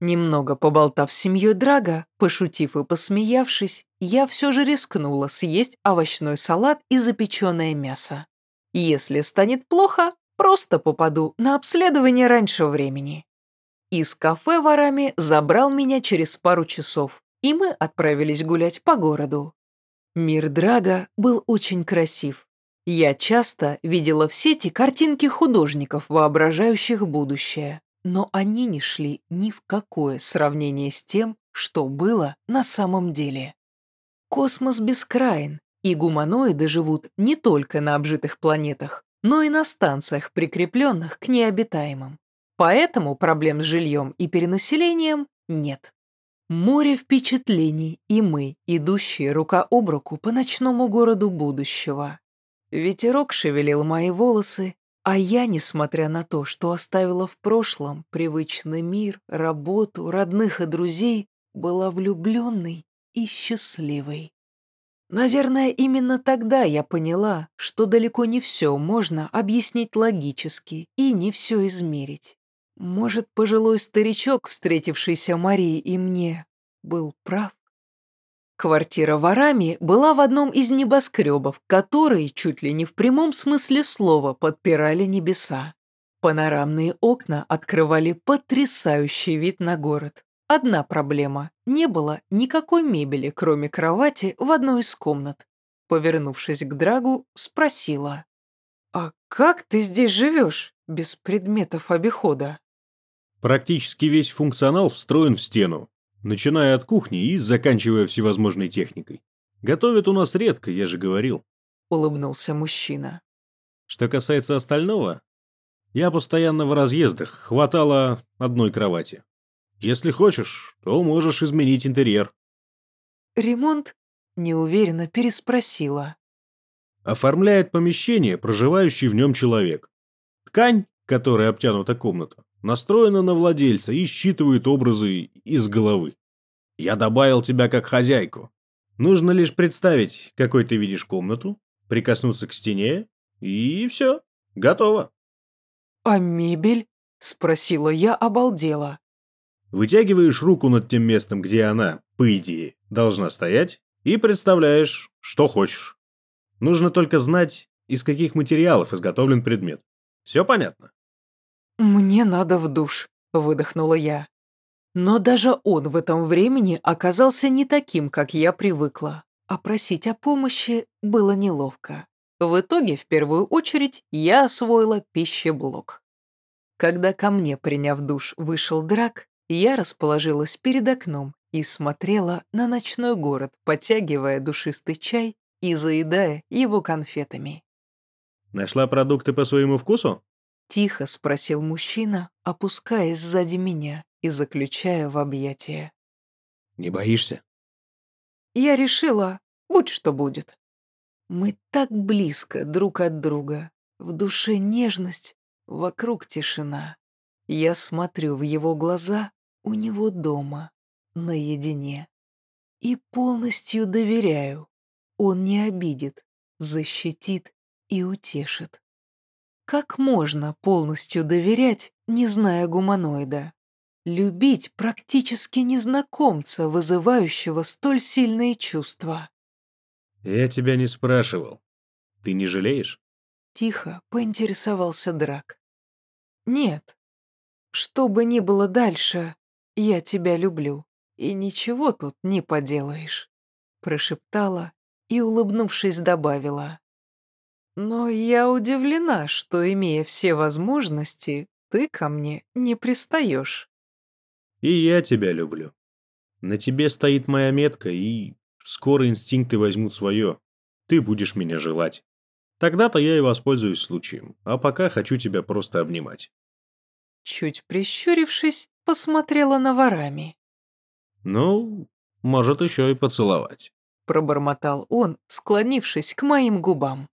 Немного поболтав с семьей Драга, пошутив и посмеявшись, я все же рискнула съесть овощной салат и запеченное мясо. Если станет плохо, просто попаду на обследование раньше времени. Из кафе ворами забрал меня через пару часов, и мы отправились гулять по городу. Мир Драга был очень красив. Я часто видела в сети картинки художников, воображающих будущее, но они не шли ни в какое сравнение с тем, что было на самом деле. Космос бескраен, и гуманоиды живут не только на обжитых планетах, но и на станциях, прикрепленных к необитаемым. Поэтому проблем с жильем и перенаселением нет. Море впечатлений, и мы, идущие рука об руку по ночному городу будущего. Ветерок шевелил мои волосы, а я, несмотря на то, что оставила в прошлом привычный мир, работу, родных и друзей, была влюбленной и счастливой. Наверное, именно тогда я поняла, что далеко не все можно объяснить логически и не все измерить. Может, пожилой старичок, встретившийся Марии и мне, был прав? Квартира в Араме была в одном из небоскребов, которые чуть ли не в прямом смысле слова подпирали небеса. Панорамные окна открывали потрясающий вид на город. Одна проблема – не было никакой мебели, кроме кровати, в одной из комнат. Повернувшись к Драгу, спросила. «А как ты здесь живешь, без предметов обихода?» Практически весь функционал встроен в стену, начиная от кухни и заканчивая всевозможной техникой. Готовят у нас редко, я же говорил. Улыбнулся мужчина. Что касается остального, я постоянно в разъездах, хватало одной кровати. Если хочешь, то можешь изменить интерьер. Ремонт? Неуверенно переспросила. Оформляет помещение, проживающий в нем человек. Ткань, которой обтянута комната, настроена на владельца и считывает образы из головы. Я добавил тебя как хозяйку. Нужно лишь представить, какой ты видишь комнату, прикоснуться к стене, и все, готово. «А мебель?» – спросила я, обалдела. Вытягиваешь руку над тем местом, где она, по идее, должна стоять, и представляешь, что хочешь. Нужно только знать, из каких материалов изготовлен предмет. Все понятно? «Мне надо в душ», — выдохнула я. Но даже он в этом времени оказался не таким, как я привыкла, а просить о помощи было неловко. В итоге, в первую очередь, я освоила пищеблок. Когда ко мне, приняв душ, вышел драк, я расположилась перед окном и смотрела на ночной город, потягивая душистый чай и заедая его конфетами. «Нашла продукты по своему вкусу?» Тихо спросил мужчина, опускаясь сзади меня и заключая в объятия. «Не боишься?» Я решила, будь что будет. Мы так близко друг от друга. В душе нежность, вокруг тишина. Я смотрю в его глаза, у него дома, наедине. И полностью доверяю. Он не обидит, защитит и утешит. Как можно полностью доверять, не зная гуманоида? Любить практически незнакомца, вызывающего столь сильные чувства. «Я тебя не спрашивал. Ты не жалеешь?» Тихо поинтересовался Драк. «Нет. Что бы ни было дальше, я тебя люблю, и ничего тут не поделаешь», прошептала и, улыбнувшись, добавила. Но я удивлена, что, имея все возможности, ты ко мне не пристаешь. И я тебя люблю. На тебе стоит моя метка, и скоро инстинкты возьмут свое. Ты будешь меня желать. Тогда-то я и воспользуюсь случаем, а пока хочу тебя просто обнимать. Чуть прищурившись, посмотрела на ворами. Ну, может еще и поцеловать. Пробормотал он, склонившись к моим губам.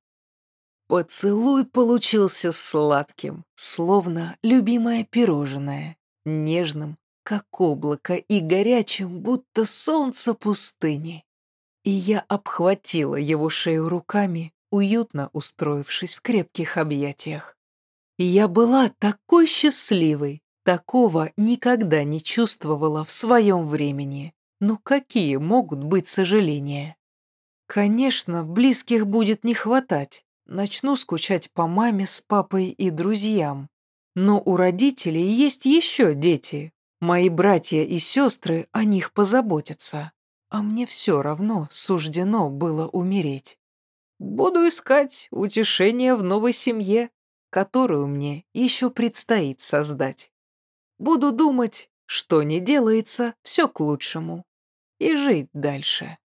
Поцелуй получился сладким, словно любимое пирожное, нежным, как облако, и горячим, будто солнце пустыни. И я обхватила его шею руками, уютно устроившись в крепких объятиях. Я была такой счастливой, Такого никогда не чувствовала в своем времени. Ну какие могут быть сожаления? Конечно, близких будет не хватать. Начну скучать по маме с папой и друзьям. Но у родителей есть еще дети. Мои братья и сестры о них позаботятся. А мне все равно суждено было умереть. Буду искать утешение в новой семье, которую мне еще предстоит создать. Буду думать, что не делается, все к лучшему. И жить дальше.